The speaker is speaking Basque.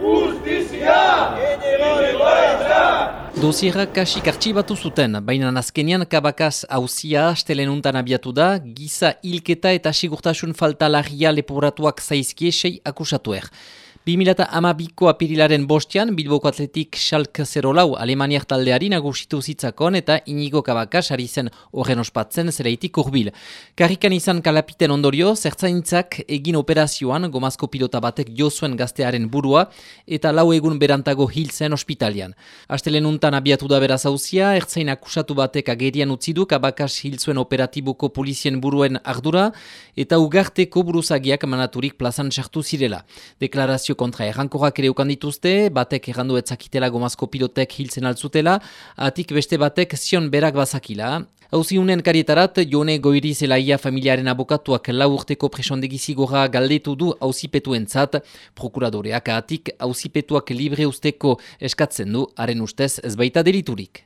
Justizia! Dosierra kasik artxibatu zuten, baina azkenian kabakaz hauzia astelenuntan abiatu da, giza hilketa eta sigurtasun falta lagia leporatuak zaizkie sei akusatuer. 2008ko apirilaren bostian, Bilboko Atletik Schalke 0 lau Alemaniak taldeari nagusitu zitzakon eta inigo kabakas ari zen horren ospatzen zereitik urbil. Karrikan izan kalapiten ondorio, zertzaintzak egin operazioan gomazko pilota batek jo zuen gaztearen burua eta lau egun berantago hil zen ospitalian. Astelen untan abiatu da beraz hauzia, ertzain akusatu batek agerian utzidu kabakas hil zuen operatibuko polizien buruen ardura eta ugarteko buruzagiak manaturik plazan sartu zirela. Deklarazio kontra errankorrak ere ukan dituzte, batek errandu etzakitela gomazko pilotek hiltzen altzutela, atik beste batek zion berak bazakila. Hauzi unen karietarat, Jone Goiri Zelaia familiaren abokatuak lau urteko presondegizigora galdetu du hauzipetuen prokuradoreak atik hauzipetuak libre usteko eskatzen du, haren ustez ez baita deliturik.